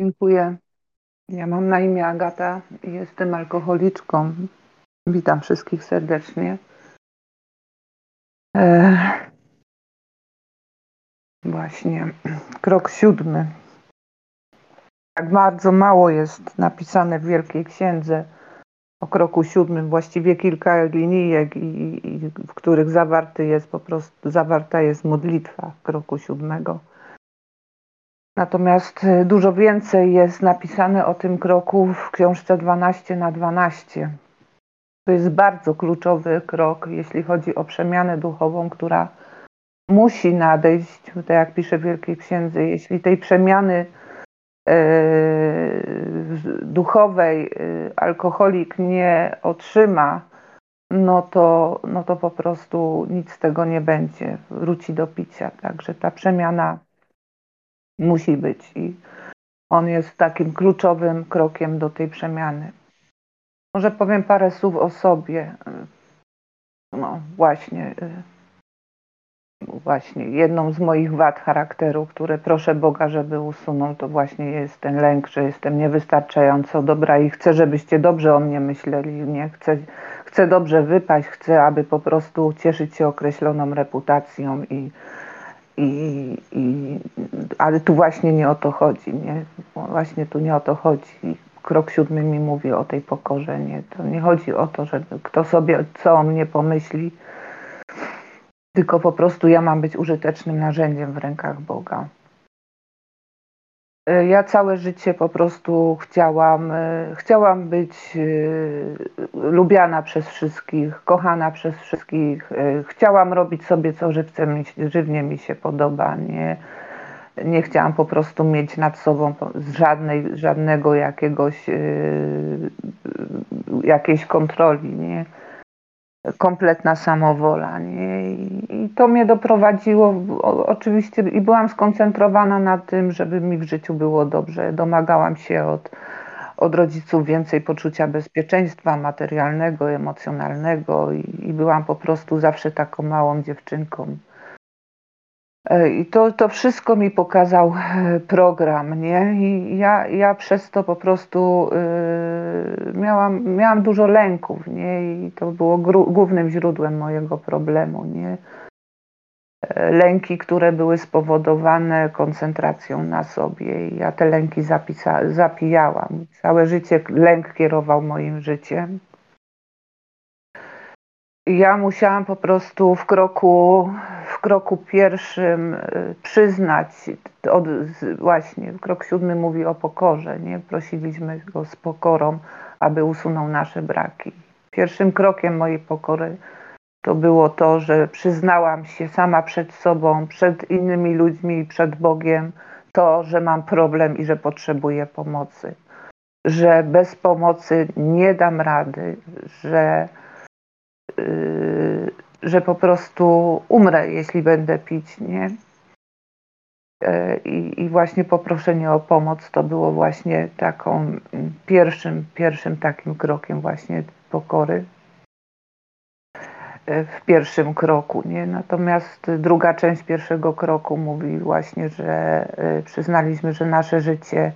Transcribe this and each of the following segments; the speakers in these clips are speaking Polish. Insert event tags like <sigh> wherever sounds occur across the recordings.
Dziękuję. Ja mam na imię Agata i jestem alkoholiczką. Witam wszystkich serdecznie. Eee, właśnie, krok siódmy. Tak bardzo mało jest napisane w Wielkiej Księdze o kroku siódmym, właściwie kilka linijek, i, i, w których zawarty jest po prostu, zawarta jest modlitwa kroku siódmego. Natomiast e, dużo więcej jest napisane o tym kroku w książce 12 na 12. To jest bardzo kluczowy krok, jeśli chodzi o przemianę duchową, która musi nadejść, tak jak pisze Wielkiej Księdze, jeśli tej przemiany e, duchowej e, alkoholik nie otrzyma, no to, no to po prostu nic z tego nie będzie, wróci do picia. Także ta przemiana musi być i on jest takim kluczowym krokiem do tej przemiany. Może powiem parę słów o sobie. No właśnie, właśnie jedną z moich wad charakteru, które proszę Boga, żeby usunął, to właśnie jest ten lęk, że jestem niewystarczająco dobra i chcę, żebyście dobrze o mnie myśleli. Nie chcę, chcę dobrze wypaść, chcę, aby po prostu cieszyć się określoną reputacją i, i, i, ale tu właśnie nie o to chodzi, nie? Właśnie tu nie o to chodzi. Krok siódmy mi mówi o tej pokorze, nie? To nie chodzi o to, że kto sobie co o mnie pomyśli, tylko po prostu ja mam być użytecznym narzędziem w rękach Boga. E, ja całe życie po prostu chciałam, e, chciałam być e, lubiana przez wszystkich, kochana przez wszystkich. Chciałam robić sobie co żywce mi, żywnie mi się podoba. Nie, nie chciałam po prostu mieć nad sobą żadnej, żadnego jakiegoś, jakiejś kontroli. Nie kompletna samowola. Nie? I to mnie doprowadziło, oczywiście, i byłam skoncentrowana na tym, żeby mi w życiu było dobrze. Domagałam się od, od rodziców więcej poczucia bezpieczeństwa materialnego, emocjonalnego, i, i byłam po prostu zawsze taką małą dziewczynką. E, I to, to wszystko mi pokazał e, program, nie? I ja, ja przez to po prostu yy, miałam, miałam dużo lęków, nie? I to było głównym źródłem mojego problemu, nie? Lęki, które były spowodowane koncentracją na sobie. I ja te lęki zapisa- zapijałam. Całe życie lęk kierował moim życiem. Ja musiałam po prostu w kroku w kroku pierwszym y, przyznać, od, właśnie krok siódmy mówi o pokorze, nie? Prosiliśmy go z pokorą, aby usunął nasze braki. Pierwszym krokiem mojej pokory to było to, że przyznałam się sama przed sobą, przed innymi ludźmi, przed Bogiem, to, że mam problem i że potrzebuję pomocy. Że bez pomocy nie dam rady, że że po prostu umrę, jeśli będę pić, nie? E, I, I, właśnie poproszenie o pomoc to było właśnie taką pierwszym, pierwszym takim krokiem właśnie pokory e, w pierwszym kroku, nie? Natomiast druga część pierwszego kroku mówi właśnie, że e, przyznaliśmy, że nasze życie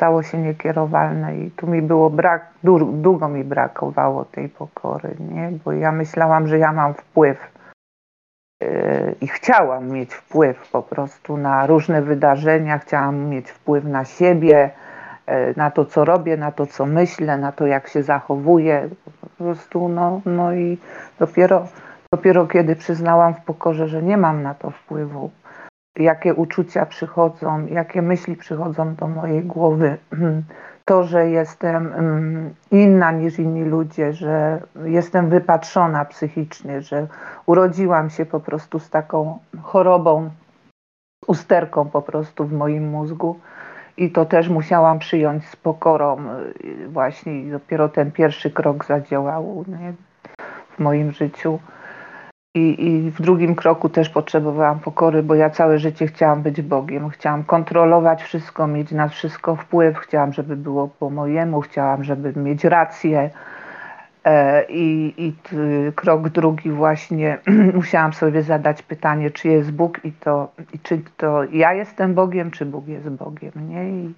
stało się niekierowalne i tu mi było brak, długo mi brakowało tej pokory, nie? bo ja myślałam, że ja mam wpływ yy, i chciałam mieć wpływ po prostu na różne wydarzenia, chciałam mieć wpływ na siebie, yy, na to, co robię, na to, co myślę, na to, jak się zachowuję, po prostu, no, no i dopiero, dopiero kiedy przyznałam w pokorze, że nie mam na to wpływu, jakie uczucia przychodzą, jakie myśli przychodzą do mojej głowy. <clears throat> To, że jestem mm, inna niż inni ludzie, że jestem wypatrzona psychicznie, że urodziłam się po prostu z taką chorobą, usterką po prostu w moim mózgu. I to też musiałam przyjąć z pokorą. Właśnie dopiero ten pierwszy krok zadziałał nie? w moim życiu. I, I w drugim kroku też potrzebowałam pokory, bo ja całe życie chciałam być Bogiem. Chciałam kontrolować wszystko, mieć na wszystko wpływ. Chciałam, żeby było po mojemu, chciałam, żeby mieć rację. E, I, i krok drugi właśnie <clears throat> musiałam sobie zadać pytanie, czy jest Bóg i to, i czy to ja jestem Bogiem, czy Bóg jest Bogiem. Nie? I,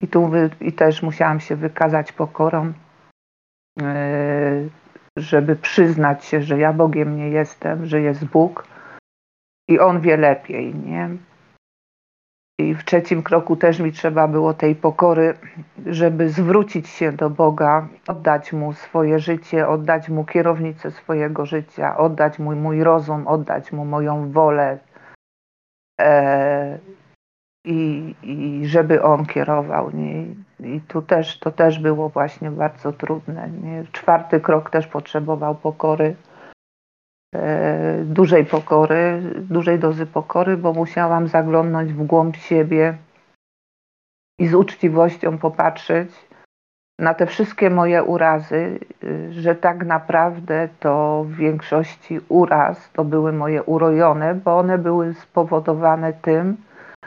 I tu wy, i też musiałam się wykazać pokorą, żeby przyznać się, że ja Bogiem nie jestem, że jest Bóg i On wie lepiej, nie? I w trzecim kroku też mi trzeba było tej pokory, żeby zwrócić się do Boga, oddać Mu swoje życie, oddać Mu kierownicę swojego życia, oddać Mu mój rozum, oddać Mu moją wolę. E, i, I żeby On kierował. Nie? I tu też, to też było właśnie bardzo trudne. Nie? Czwarty krok też potrzebował pokory E, dużej pokory, dużej dozy pokory, bo musiałam zaglądnąć w głąb siebie i z uczciwością popatrzeć na te wszystkie moje urazy, y, że tak naprawdę to w większości uraz to były moje urojone, bo one były spowodowane tym,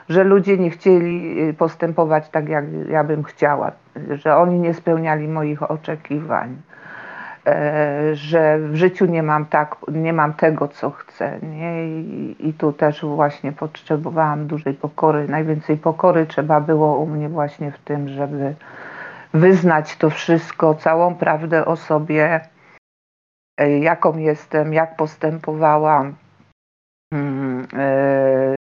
że ludzie nie chcieli y, postępować tak, jak ja bym chciała, że oni nie spełniali moich oczekiwań E, że w życiu nie mam tak, nie mam tego, co chcę. Nie? I, I tu też właśnie potrzebowałam dużej pokory. Najwięcej pokory trzeba było u mnie właśnie w tym, żeby wyznać to wszystko, całą prawdę o sobie, e, jaką jestem, jak postępowałam, mm, e,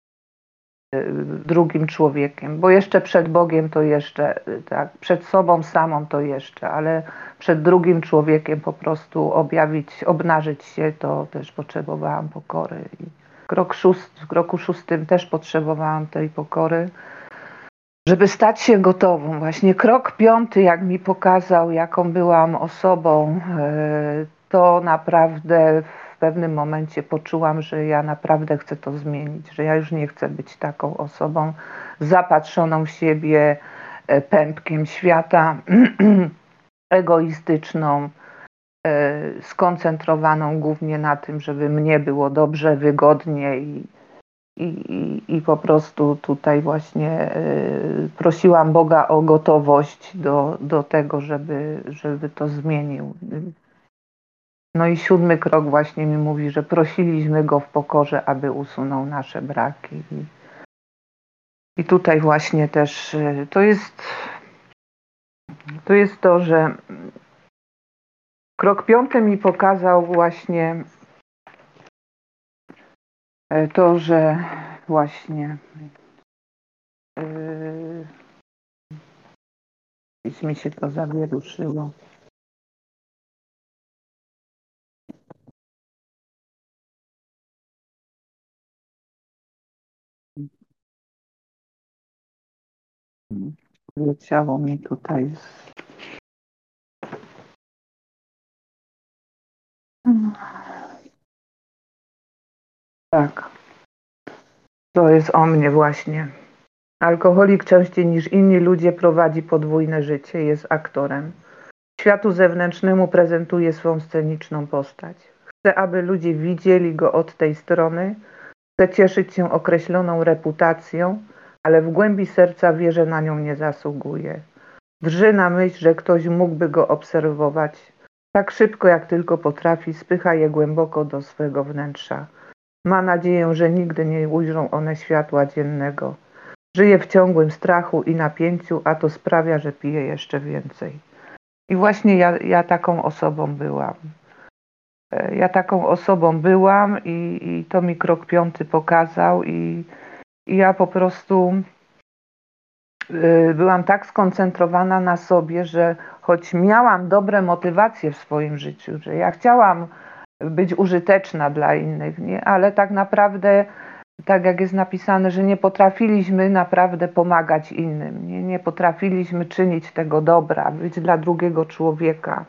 drugim człowiekiem, bo jeszcze przed Bogiem to jeszcze, tak, przed sobą samą to jeszcze, ale przed drugim człowiekiem po prostu objawić, obnażyć się, to też potrzebowałam pokory. I krok szóst, w kroku szóstym też potrzebowałam tej pokory, żeby stać się gotową. Właśnie krok piąty, jak mi pokazał, jaką byłam osobą, e, to naprawdę pewnym momencie poczułam, że ja naprawdę chcę to zmienić, że ja już nie chcę być taką osobą zapatrzoną w siebie, e, pępkiem świata, <clears throat> egoistyczną, e, skoncentrowaną głównie na tym, żeby mnie było dobrze, wygodnie i, i, i, po prostu tutaj właśnie e, prosiłam Boga o gotowość do, do tego, żeby, żeby to zmienił. No i siódmy krok właśnie mi mówi, że prosiliśmy Go w pokorze, aby usunął nasze braki. I, tutaj właśnie też e, to jest, to jest to, że krok piąty mi pokazał właśnie e, to, że właśnie yy, mi się to zawieruszyło. Leciało mi tutaj. Tak. To jest o mnie właśnie. Alkoholik częściej niż inni ludzie prowadzi podwójne życie, jest aktorem. Światu zewnętrznemu prezentuje swą sceniczną postać. Chce, aby ludzie widzieli go od tej strony, chce cieszyć się określoną reputacją, ale w głębi serca wie, że na nią nie zasługuje. Drży na myśl, że ktoś mógłby go obserwować. Tak szybko, jak tylko potrafi, spycha je głęboko do swego wnętrza. Ma nadzieję, że nigdy nie ujrzą one światła dziennego. Żyje w ciągłym strachu i napięciu, a to sprawia, że pije jeszcze więcej. I właśnie ja, ja taką osobą byłam. E, ja taką osobą byłam i, i to mi krok piąty pokazał i i ja po prostu y, byłam tak skoncentrowana na sobie, że choć miałam dobre motywacje w swoim życiu, że ja chciałam być użyteczna dla innych, nie? ale tak naprawdę, tak jak jest napisane, że nie potrafiliśmy naprawdę pomagać innym, nie, nie potrafiliśmy czynić tego dobra, być dla drugiego człowieka.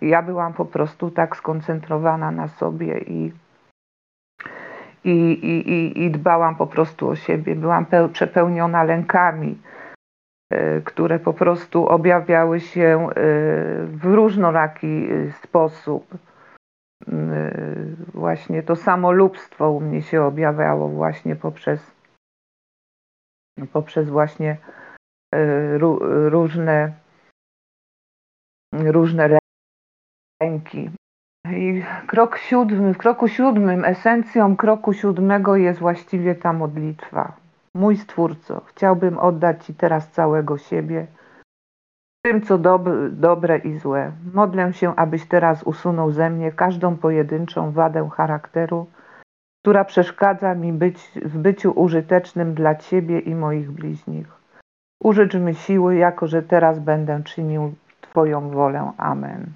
Ja byłam po prostu tak skoncentrowana na sobie i i, i, i dbałam po prostu o siebie. Byłam przepełniona lękami, e, które po prostu objawiały się e, w różnoraki e, sposób. Właśnie to samolubstwo u mnie się objawiało właśnie poprzez, poprzez właśnie różne, różne lęki. I krok siódmy, w kroku siódmym, esencją kroku siódmego jest właściwie ta modlitwa. Mój Stwórco, chciałbym oddać Ci teraz całego siebie, tym, co dob dobre i złe. Modlę się, abyś teraz usunął ze mnie każdą pojedynczą wadę charakteru, która przeszkadza mi być, w byciu użytecznym dla Ciebie i moich bliźnich. Użycz mi siły, jako że teraz będę czynił Twoją wolę. Amen.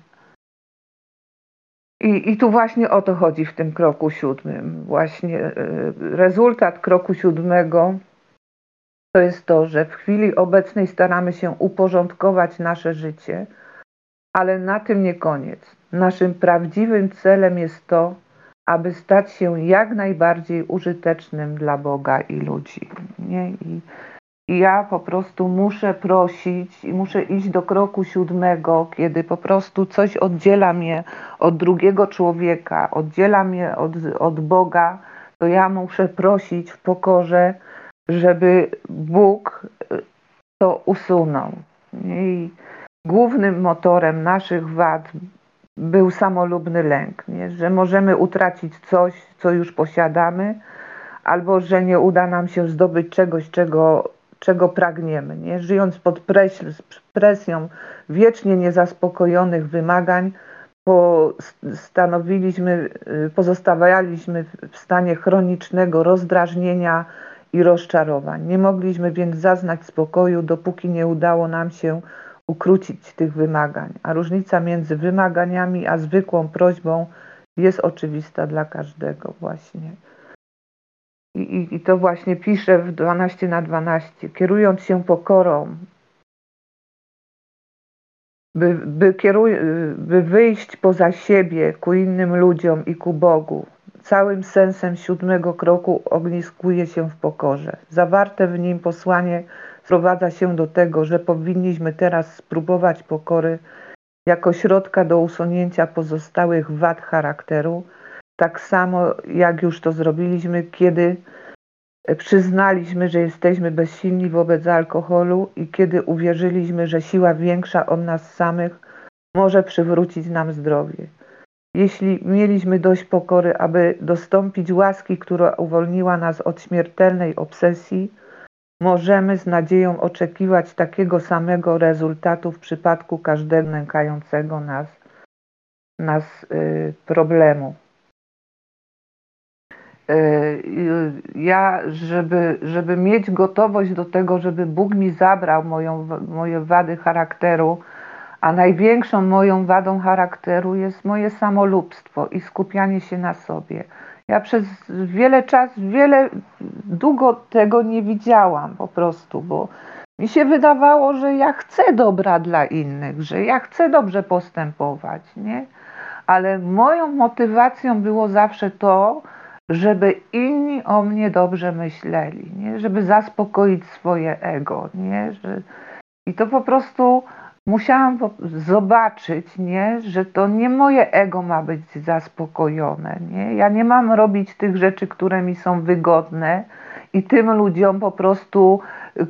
I, I tu właśnie o to chodzi w tym kroku siódmym. Właśnie e, rezultat kroku siódmego to jest to, że w chwili obecnej staramy się uporządkować nasze życie, ale na tym nie koniec. Naszym prawdziwym celem jest to, aby stać się jak najbardziej użytecznym dla Boga i ludzi. Nie? I, ja po prostu muszę prosić i muszę iść do kroku siódmego, kiedy po prostu coś oddziela mnie od drugiego człowieka, oddziela mnie od, od Boga, to ja muszę prosić w pokorze, żeby Bóg y, to usunął. I głównym motorem naszych wad był samolubny lęk, nie? że możemy utracić coś, co już posiadamy, albo że nie uda nam się zdobyć czegoś, czego, czego pragniemy. Nie? Żyjąc pod presją wiecznie niezaspokojonych wymagań, postanowiliśmy, y, pozostawaliśmy w stanie chronicznego rozdrażnienia i rozczarowań. Nie mogliśmy więc zaznać spokoju, dopóki nie udało nam się ukrócić tych wymagań. A różnica między wymaganiami a zwykłą prośbą jest oczywista dla każdego właśnie. I, i, to właśnie piszę w 12 na 12. Kierując się pokorą, by, by, kieruj, by wyjść poza siebie ku innym ludziom i ku Bogu, Całym sensem siódmego kroku ogniskuje się w pokorze. Zawarte w nim posłanie sprowadza się do tego, że powinniśmy teraz spróbować pokory jako środka do usunięcia pozostałych wad charakteru, tak samo jak już to zrobiliśmy, kiedy przyznaliśmy, że jesteśmy bezsilni wobec alkoholu i kiedy uwierzyliśmy, że siła większa od nas samych może przywrócić nam zdrowie. Jeśli mieliśmy dość pokory, aby dostąpić łaski, która uwolniła nas od śmiertelnej obsesji, możemy z nadzieją oczekiwać takiego samego rezultatu w przypadku każdego nękającego nas, nas y, problemu. Y, ja, żeby, żeby mieć gotowość do tego, żeby Bóg mi zabrał moją, moje wady charakteru, a największą moją wadą charakteru jest moje samolubstwo i skupianie się na sobie. Ja przez wiele czasu, wiele, długo tego nie widziałam po prostu, bo mi się wydawało, że ja chcę dobra dla innych, że ja chcę dobrze postępować, nie? Ale moją motywacją było zawsze to, żeby inni o mnie dobrze myśleli, nie? Żeby zaspokoić swoje ego, nie? Że... I to po prostu musiałam zobaczyć, nie, że to nie moje ego ma być zaspokojone. Nie? Ja nie mam robić tych rzeczy, które mi są wygodne i tym ludziom po prostu,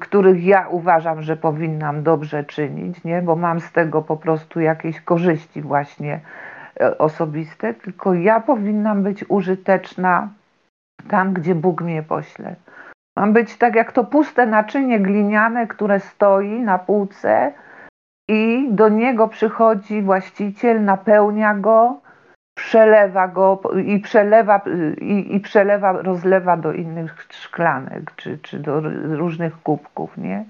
których ja uważam, że powinnam dobrze czynić, nie? bo mam z tego po prostu jakieś korzyści właśnie osobiste, tylko ja powinnam być użyteczna tam, gdzie Bóg mnie pośle. Mam być tak jak to puste naczynie gliniane, które stoi na półce, i do niego przychodzi właściciel, napełnia go, przelewa go i przelewa, i, i przelewa, rozlewa do innych szklanek czy, czy do różnych kubków, nie?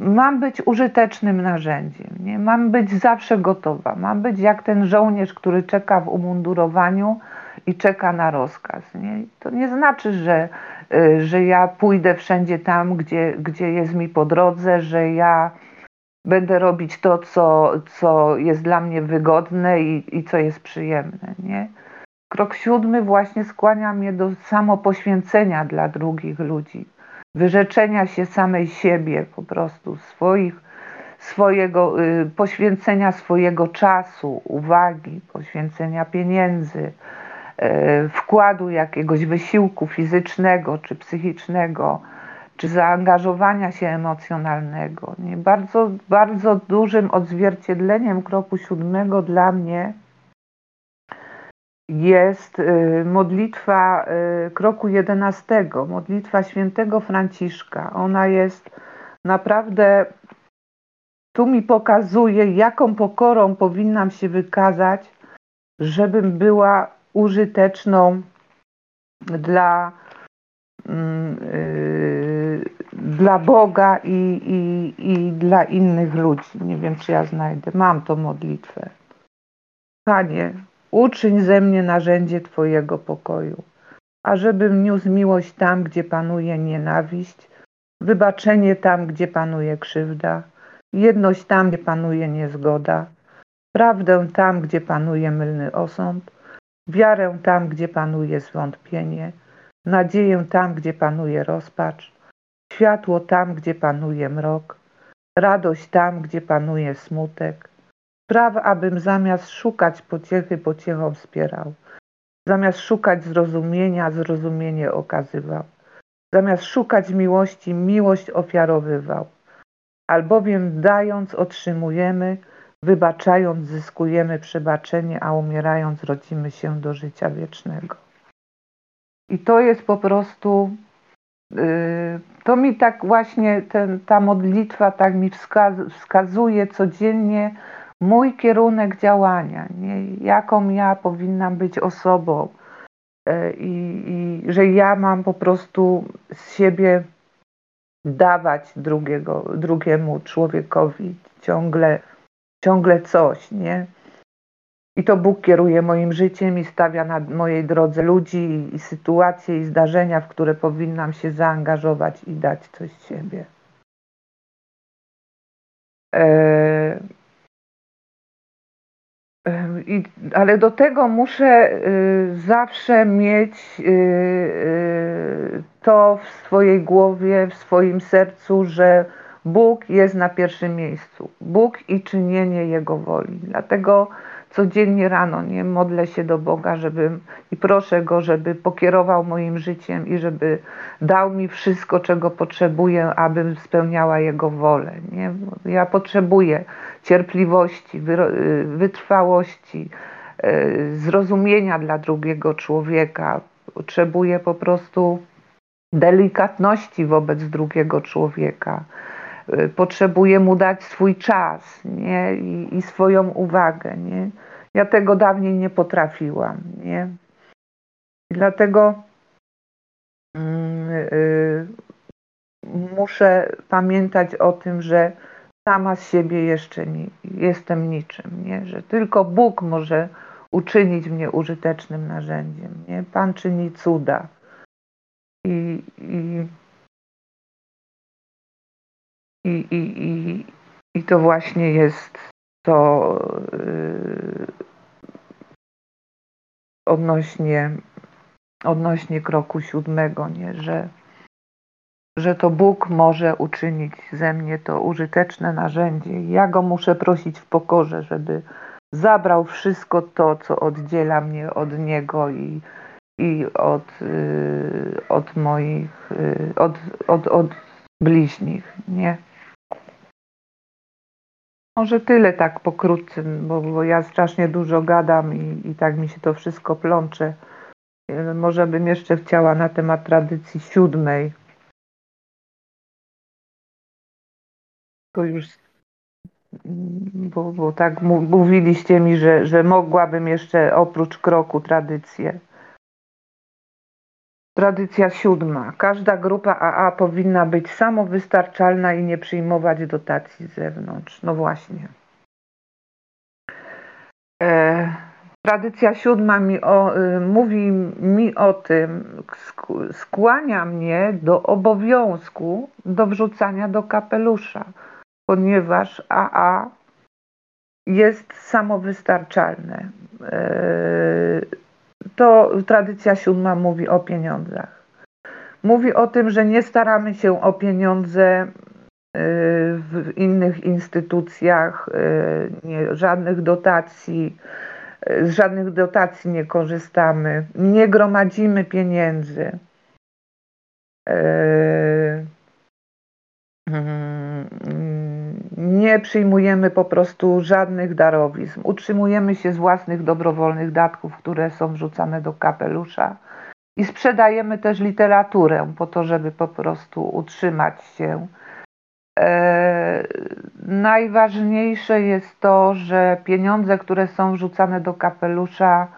Mam być użytecznym narzędziem, nie? Mam być zawsze gotowa, mam być jak ten żołnierz, który czeka w umundurowaniu i czeka na rozkaz, nie? To nie znaczy, że Y, że ja pójdę wszędzie tam, gdzie, gdzie jest mi po drodze, że ja będę robić to, co, co jest dla mnie wygodne i, i co jest przyjemne. Nie? Krok siódmy właśnie skłania mnie do samopoświęcenia dla drugich ludzi, wyrzeczenia się samej siebie, po prostu swoich, swojego, y, poświęcenia swojego czasu, uwagi, poświęcenia pieniędzy, E, wkładu jakiegoś wysiłku fizycznego czy psychicznego, czy zaangażowania się emocjonalnego. Nie? Bardzo, bardzo dużym odzwierciedleniem kroku siódmego dla mnie jest y, modlitwa y, kroku jedenastego, modlitwa świętego Franciszka. Ona jest naprawdę tu mi pokazuje, jaką pokorą powinnam się wykazać, żebym była użyteczną dla, yy, dla Boga i, i, i dla innych ludzi. Nie wiem, czy ja znajdę. Mam tą modlitwę. Panie, uczyń ze mnie narzędzie Twojego pokoju, ażebym niósł miłość tam, gdzie panuje nienawiść, wybaczenie tam, gdzie panuje krzywda, jedność tam, gdzie panuje niezgoda, prawdę tam, gdzie panuje mylny osąd, wiarę tam, gdzie panuje zwątpienie, nadzieję tam, gdzie panuje rozpacz, światło tam, gdzie panuje mrok, radość tam, gdzie panuje smutek. Spraw, abym zamiast szukać pociechy, pociechą wspierał, zamiast szukać zrozumienia, zrozumienie okazywał, zamiast szukać miłości, miłość ofiarowywał. Albowiem dając otrzymujemy, wybaczając zyskujemy przebaczenie, a umierając rodzimy się do życia wiecznego. I to jest po prostu, yy, to mi tak właśnie ten, ta modlitwa tak mi wskaz, wskazuje codziennie mój kierunek działania, nie? jaką ja powinnam być osobą yy, i że ja mam po prostu z siebie dawać drugiego, drugiemu człowiekowi ciągle, ciągle coś, nie? I to Bóg kieruje moim życiem i stawia na mojej drodze ludzi i sytuacje i zdarzenia, w które powinnam się zaangażować i dać coś z siebie. E, i, ale do tego muszę y, zawsze mieć y, y, to w swojej głowie, w swoim sercu, że Bóg jest na pierwszym miejscu. Bóg i czynienie Jego woli. Dlatego codziennie rano nie modlę się do Boga, żebym i proszę Go, żeby pokierował moim życiem i żeby dał mi wszystko, czego potrzebuję, abym spełniała Jego wolę. Nie? Ja potrzebuję cierpliwości, wytrwałości, e, zrozumienia dla drugiego człowieka. Potrzebuję po prostu delikatności wobec drugiego człowieka. E, potrzebuję mu dać swój czas nie? I, i swoją uwagę. Nie? Ja tego dawniej nie potrafiłam. Nie? I dlatego yy, muszę pamiętać o tym, że sama z siebie jeszcze nie jestem niczym, nie? że tylko Bóg może uczynić mnie użytecznym narzędziem. Nie? Pan czyni cuda. I, i, i, i, i, i to właśnie jest to yy, odnośnie, odnośnie kroku siódmego, nie? że że to Bóg może uczynić ze mnie to użyteczne narzędzie. Ja go muszę prosić w pokorze, żeby zabrał wszystko to, co oddziela mnie od Niego i, i od, y, od moich, y, od, od, od bliźnich, nie? Może tyle tak pokrótce, bo, bo ja strasznie dużo gadam i, i tak mi się to wszystko plącze. Może bym jeszcze chciała na temat tradycji siódmej to już, bo, bo tak mówiliście mi, że, że mogłabym jeszcze oprócz kroku tradycję. Tradycja siódma. Każda grupa AA powinna być samowystarczalna i nie przyjmować dotacji z zewnątrz. No właśnie. E, tradycja siódma mi o, y, mówi mi o tym, skłania mnie do obowiązku do wrzucania do kapelusza ponieważ AA jest samowystarczalne. E, to tradycja siódma mówi o pieniądzach. Mówi o tym, że nie staramy się o pieniądze e, w innych instytucjach, e, nie, żadnych dotacji, z żadnych dotacji nie korzystamy, nie gromadzimy pieniędzy. Nie przyjmujemy po prostu żadnych darowizn. Utrzymujemy się z własnych dobrowolnych datków, które są wrzucane do kapelusza. I sprzedajemy też literaturę po to, żeby po prostu utrzymać się. E, najważniejsze jest to, że pieniądze, które są wrzucane do kapelusza,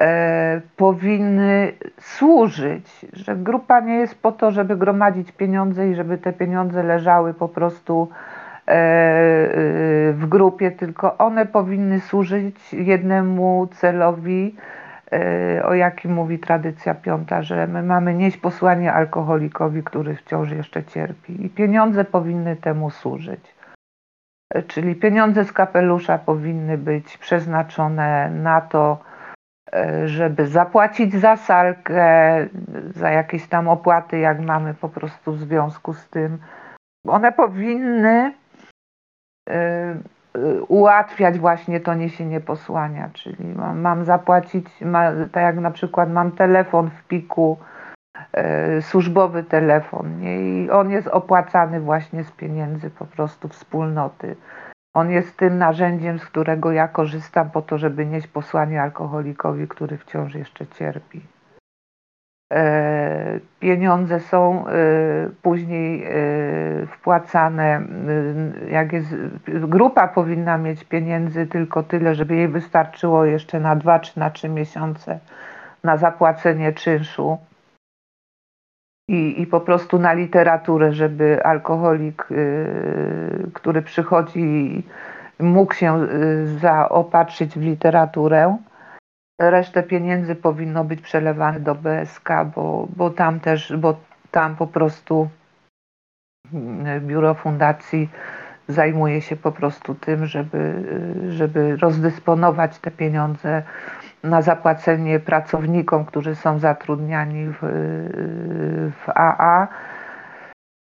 e, powinny służyć, że grupa nie jest po to, żeby gromadzić pieniądze i żeby te pieniądze leżały po prostu w grupie, tylko one powinny służyć jednemu celowi, E, o jakim mówi tradycja piąta, że my mamy nieść posłanie alkoholikowi, który wciąż jeszcze cierpi. I pieniądze powinny temu służyć. E, czyli pieniądze z kapelusza powinny być przeznaczone na to, e, żeby zapłacić za salkę, za jakieś tam opłaty, jak mamy po prostu w związku z tym. One powinny ułatwiać właśnie to niesienie posłania, czyli mam, mam zapłacić, ma, tak jak na przykład mam telefon w piku, e, służbowy telefon nie? i on jest opłacany właśnie z pieniędzy po prostu wspólnoty. On jest tym narzędziem, z którego ja korzystam po to, żeby nieść posłanie alkoholikowi, który wciąż jeszcze cierpi. E, pieniądze są e, później e, wpłacane, jak jest, grupa powinna mieć pieniędzy tylko tyle, żeby jej wystarczyło jeszcze na dwa czy na trzy miesiące na zapłacenie czynszu i, i po prostu na literaturę, żeby alkoholik, który przychodzi, mógł się zaopatrzyć w literaturę Resztę pieniędzy powinno być przelewane do BSK, bo, bo tam też, bo tam po prostu mm, biuro fundacji zajmuje się po prostu tym, żeby, żeby rozdysponować te pieniądze na zapłacenie pracownikom, którzy są zatrudniani w, w AA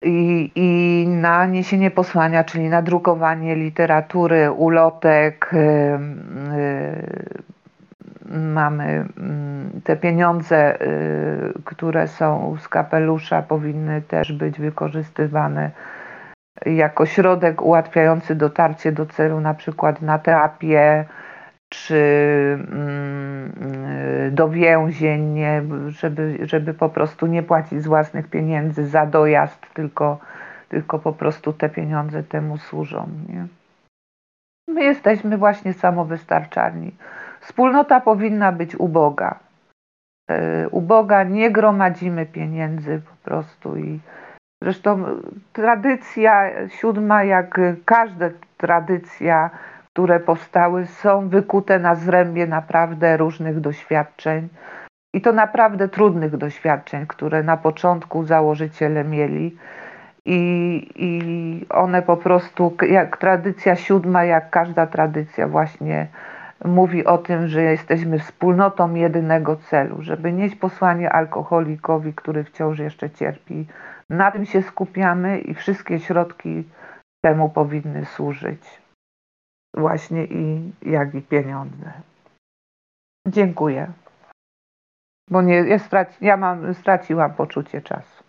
i, i na niesienie posłania, czyli na drukowanie literatury, ulotek, mamy mm, te pieniądze, y, które są z kapelusza, powinny też być wykorzystywane jako środek ułatwiający dotarcie do celu, na przykład na terapię czy mm, do więzień, żeby, żeby po prostu nie płacić z własnych pieniędzy za dojazd, tylko, tylko po prostu te pieniądze temu służą. Nie? My jesteśmy właśnie samowystarczalni. Wspólnota powinna być uboga. E, uboga, nie gromadzimy pieniędzy po prostu i zresztą tradycja siódma, jak każda tradycja, które powstały, są wykute na zrębie naprawdę różnych doświadczeń i to naprawdę trudnych doświadczeń, które na początku założyciele mieli. I, I one po prostu, jak tradycja siódma, jak każda tradycja, właśnie mówi o tym, że jesteśmy wspólnotą jedynego celu, żeby nieść posłanie alkoholikowi, który wciąż jeszcze cierpi. Na tym się skupiamy i wszystkie środki temu powinny służyć. Właśnie i jak i pieniądze. Dziękuję. Bo nie, ja, straci, ja mam, straciłam poczucie czasu.